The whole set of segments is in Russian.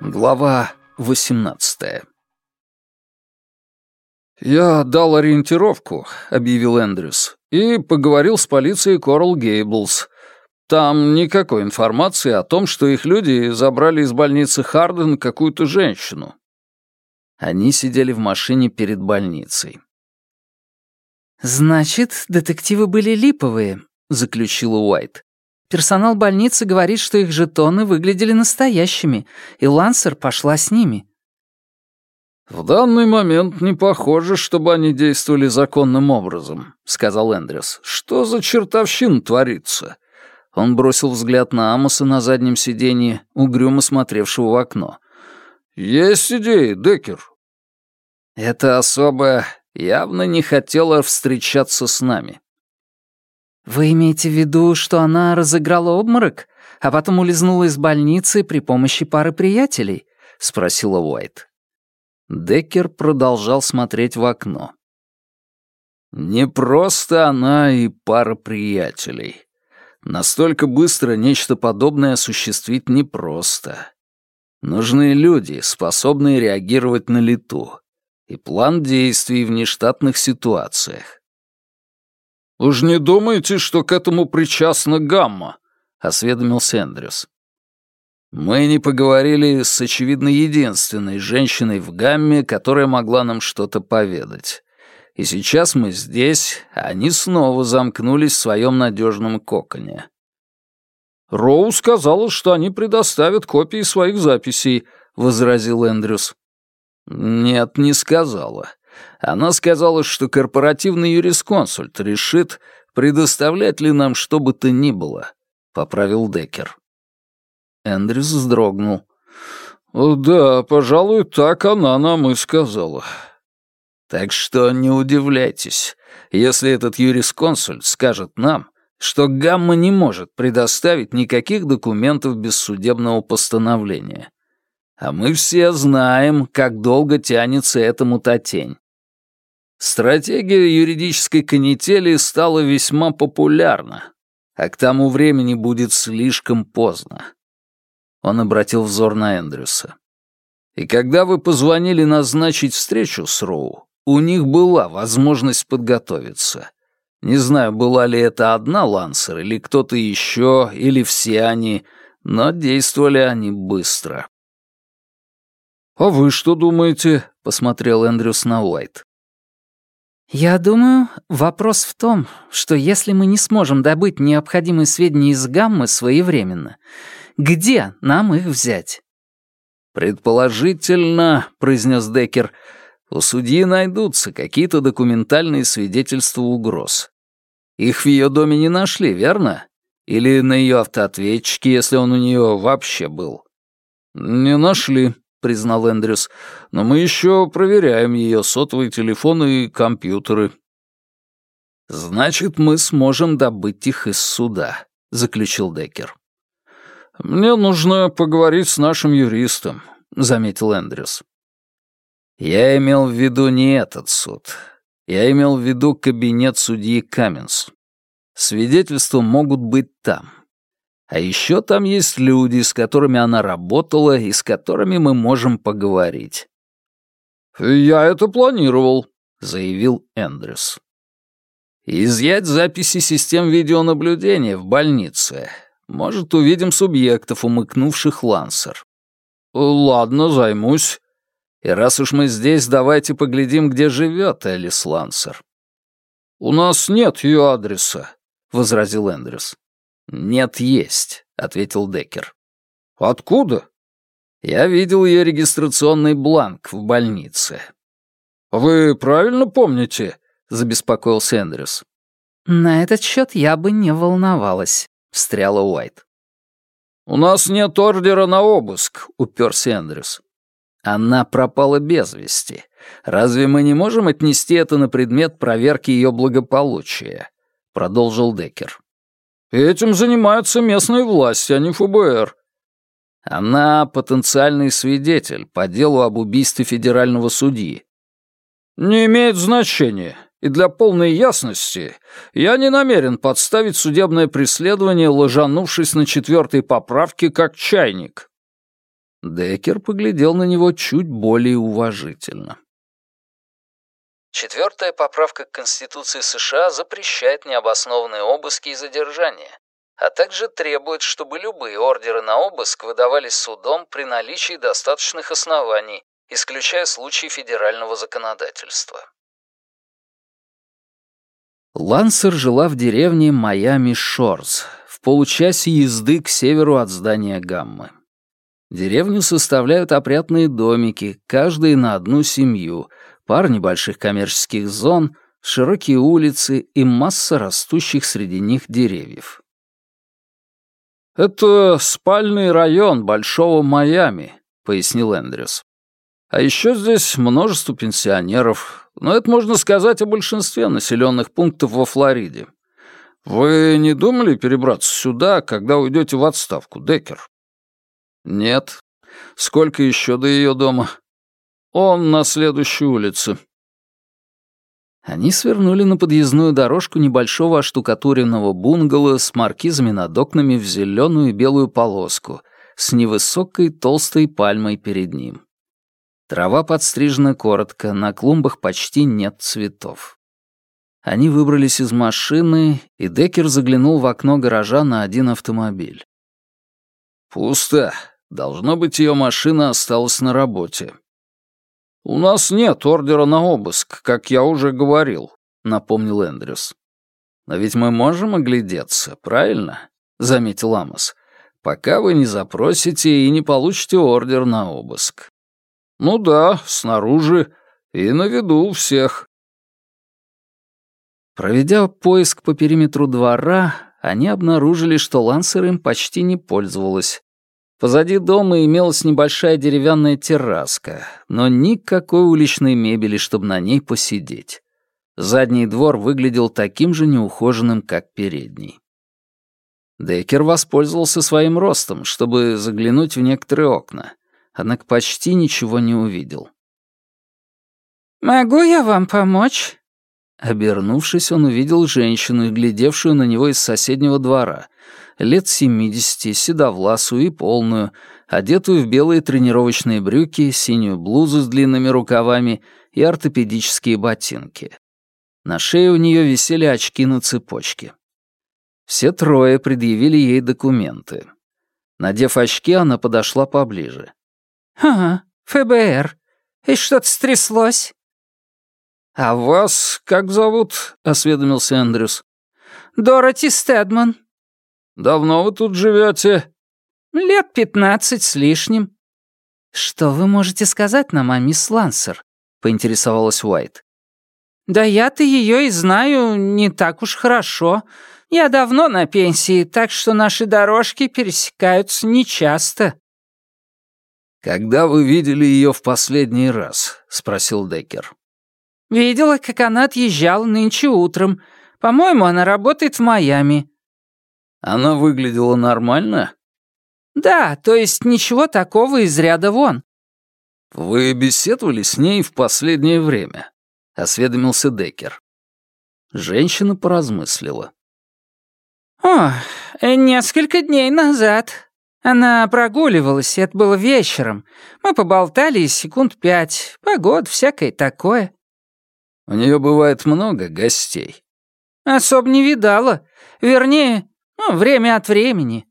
Глава 18 «Я дал ориентировку», — объявил Эндрюс, «и поговорил с полицией Корал Гейблс. Там никакой информации о том, что их люди забрали из больницы Харден какую-то женщину». Они сидели в машине перед больницей. «Значит, детективы были липовые», — заключила Уайт. «Персонал больницы говорит, что их жетоны выглядели настоящими, и Лансер пошла с ними». «В данный момент не похоже, чтобы они действовали законным образом», — сказал Эндрюс. «Что за чертовщина творится?» Он бросил взгляд на Амоса на заднем сиденье, угрюмо смотревшего в окно. «Есть идеи, Деккер?» «Это особо явно не хотела встречаться с нами. «Вы имеете в виду, что она разыграла обморок, а потом улизнула из больницы при помощи пары приятелей?» — спросила Уайт. Деккер продолжал смотреть в окно. «Не просто она и пара приятелей. Настолько быстро нечто подобное осуществить непросто. Нужны люди, способные реагировать на лету и план действий в нештатных ситуациях. «Уж не думаете, что к этому причастна Гамма?» — осведомился Эндрюс. «Мы не поговорили с, очевидно, единственной женщиной в Гамме, которая могла нам что-то поведать. И сейчас мы здесь, а они снова замкнулись в своем надежном коконе». «Роу сказала, что они предоставят копии своих записей», — возразил Эндрюс. «Нет, не сказала. Она сказала, что корпоративный юрисконсульт решит, предоставлять ли нам что бы то ни было», — поправил Деккер. Эндрюс вздрогнул. «Да, пожалуй, так она нам и сказала». «Так что не удивляйтесь, если этот юрисконсульт скажет нам, что Гамма не может предоставить никаких документов без судебного постановления. А мы все знаем, как долго тянется эта мутатень. Стратегия юридической канители стала весьма популярна, а к тому времени будет слишком поздно. Он обратил взор на Эндрюса. И когда вы позвонили назначить встречу с Роу, у них была возможность подготовиться. Не знаю, была ли это одна Лансер или кто-то еще, или все они, но действовали они быстро. «А вы что думаете?» — посмотрел Эндрюс на Уайт. «Я думаю, вопрос в том, что если мы не сможем добыть необходимые сведения из гаммы своевременно, где нам их взять?» «Предположительно», — произнес Деккер, — «у судьи найдутся какие-то документальные свидетельства угроз. Их в ее доме не нашли, верно? Или на ее автоответчике, если он у нее вообще был?» «Не нашли», — признал Эндрюс. «Но мы еще проверяем ее сотовый телефон и компьютеры». «Значит, мы сможем добыть их из суда», — заключил Деккер. «Мне нужно поговорить с нашим юристом», — заметил Эндрюс. «Я имел в виду не этот суд. Я имел в виду кабинет судьи Каменс. Свидетельства могут быть там. А еще там есть люди, с которыми она работала и с которыми мы можем поговорить». «Я это планировал», — заявил Эндрюс. «Изъять записи систем видеонаблюдения в больнице. Может, увидим субъектов, умыкнувших Лансер». «Ладно, займусь. И раз уж мы здесь, давайте поглядим, где живет Элис Лансер». «У нас нет ее адреса», — возразил Эндрюс. «Нет, есть», — ответил Деккер. «Откуда?» «Я видел ее регистрационный бланк в больнице». «Вы правильно помните?» — забеспокоился Эндрюс. «На этот счет я бы не волновалась», — встряла Уайт. «У нас нет ордера на обыск», — уперся Эндрюс. «Она пропала без вести. Разве мы не можем отнести это на предмет проверки ее благополучия?» — продолжил Деккер. Этим занимаются местные власти, а не ФБР. Она потенциальный свидетель по делу об убийстве федерального судьи. Не имеет значения. И для полной ясности я не намерен подставить судебное преследование, ложанувшись на четвертой поправке как чайник». Деккер поглядел на него чуть более уважительно. Четвертая поправка к Конституции США запрещает необоснованные обыски и задержания, а также требует, чтобы любые ордеры на обыск выдавались судом при наличии достаточных оснований, исключая случаи федерального законодательства. Лансер жила в деревне Майами-Шорс, в получасе езды к северу от здания Гаммы. Деревню составляют опрятные домики, каждый на одну семью, пара небольших коммерческих зон, широкие улицы и масса растущих среди них деревьев. «Это спальный район Большого Майами», — пояснил Эндрюс. «А еще здесь множество пенсионеров, но это можно сказать о большинстве населенных пунктов во Флориде. Вы не думали перебраться сюда, когда уйдете в отставку, Деккер? Нет. Сколько еще до ее дома? Он на следующей улице. Они свернули на подъездную дорожку небольшого оштукатуренного бунгало с маркизами над окнами в зеленую и белую полоску, с невысокой толстой пальмой перед ним. Трава подстрижена коротко, на клумбах почти нет цветов. Они выбрались из машины, и Деккер заглянул в окно гаража на один автомобиль. «Пусто. Должно быть, ее машина осталась на работе». «У нас нет ордера на обыск, как я уже говорил», — напомнил Эндрюс. «Но ведь мы можем оглядеться, правильно?» — заметил Амос. «Пока вы не запросите и не получите ордер на обыск». «Ну да, снаружи и на виду у всех». Проведя поиск по периметру двора, они обнаружили, что Лансер им почти не пользовалась. Позади дома имелась небольшая деревянная терраска, но никакой уличной мебели, чтобы на ней посидеть. Задний двор выглядел таким же неухоженным, как передний. Деккер воспользовался своим ростом, чтобы заглянуть в некоторые окна однако почти ничего не увидел. «Могу я вам помочь?» Обернувшись, он увидел женщину, глядевшую на него из соседнего двора, лет семидесяти, седовласую и полную, одетую в белые тренировочные брюки, синюю блузу с длинными рукавами и ортопедические ботинки. На шее у нее висели очки на цепочке. Все трое предъявили ей документы. Надев очки, она подошла поближе. «Ага, ФБР. И что-то стряслось?» «А вас как зовут?» — осведомился Эндрюс. «Дороти Стэдман». «Давно вы тут живете?» «Лет пятнадцать с лишним». «Что вы можете сказать нам о мисс Лансер?» — поинтересовалась Уайт. «Да я-то ее и знаю не так уж хорошо. Я давно на пенсии, так что наши дорожки пересекаются нечасто». «Когда вы видели ее в последний раз?» — спросил Деккер. «Видела, как она отъезжала нынче утром. По-моему, она работает в Майами». «Она выглядела нормально?» «Да, то есть ничего такого из ряда вон». «Вы беседовали с ней в последнее время?» — осведомился Деккер. Женщина поразмыслила. «О, несколько дней назад. Она прогуливалась, это было вечером. Мы поболтали секунд пять. Погода, всякое такое. У нее бывает много гостей. Особо не видала. Вернее, время от времени.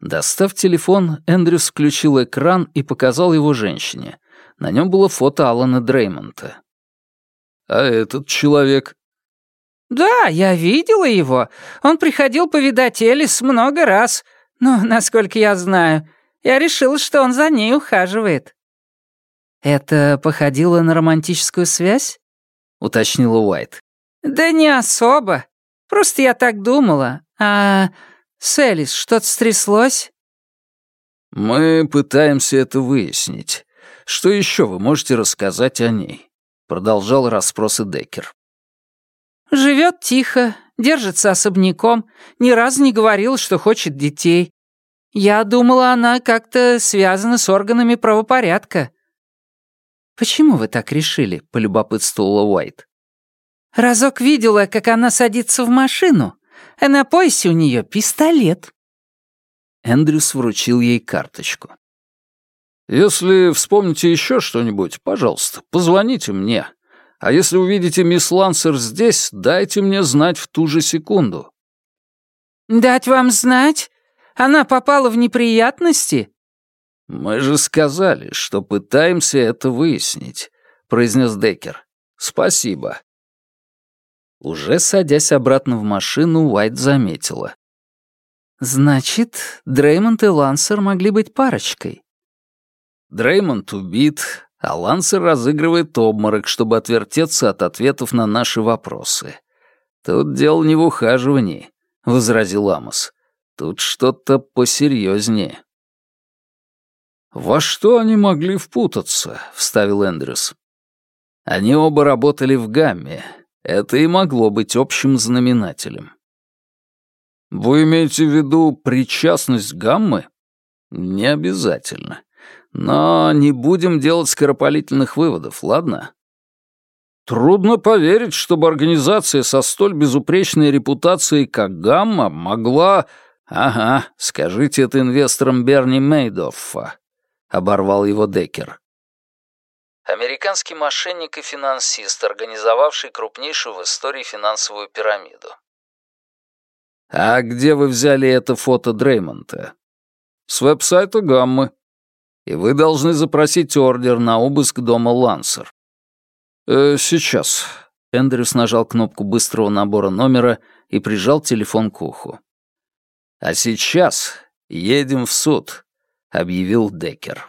Достав телефон, Эндрюс включил экран и показал его женщине. На нем было фото Алана Дреймонта. «А этот человек?» «Да, я видела его. Он приходил повидать Элис много раз. Но, насколько я знаю, я решил, что он за ней ухаживает». «Это походило на романтическую связь?» — уточнила Уайт. «Да не особо. Просто я так думала. А с Элис что-то стряслось?» «Мы пытаемся это выяснить. Что еще вы можете рассказать о ней?» — продолжал расспросы Деккер. «Живет тихо, держится особняком, ни разу не говорил, что хочет детей. Я думала, она как-то связана с органами правопорядка». «Почему вы так решили?» — полюбопытствовала Уайт. Разок видела, как она садится в машину, а на поясе у нее пистолет». Эндрюс вручил ей карточку. «Если вспомните еще что-нибудь, пожалуйста, позвоните мне. А если увидите мисс Лансер здесь, дайте мне знать в ту же секунду». «Дать вам знать? Она попала в неприятности?» «Мы же сказали, что пытаемся это выяснить», — произнес Деккер. «Спасибо». Уже садясь обратно в машину, Уайт заметила. «Значит, Дреймонд и Лансер могли быть парочкой». Дреймонд убит, а Лансер разыгрывает обморок, чтобы отвертеться от ответов на наши вопросы. Тут дело не в ухаживании, — возразил Амос. Тут что-то посерьезнее. «Во что они могли впутаться?» — вставил Эндрюс. Они оба работали в гамме. Это и могло быть общим знаменателем. «Вы имеете в виду причастность гаммы?» «Не обязательно. Но не будем делать скоропалительных выводов, ладно?» Трудно поверить, чтобы организация со столь безупречной репутацией, как Гамма, могла... Ага, скажите это инвесторам Берни Мейдоффа, — оборвал его Деккер. Американский мошенник и финансист, организовавший крупнейшую в истории финансовую пирамиду. «А где вы взяли это фото Дреймонта?» «С веб-сайта Гаммы. И вы должны запросить ордер на обыск дома Лансер. «Э, «Сейчас». Эндрюс нажал кнопку быстрого набора номера и прижал телефон к уху. «А сейчас едем в суд», — объявил Деккер.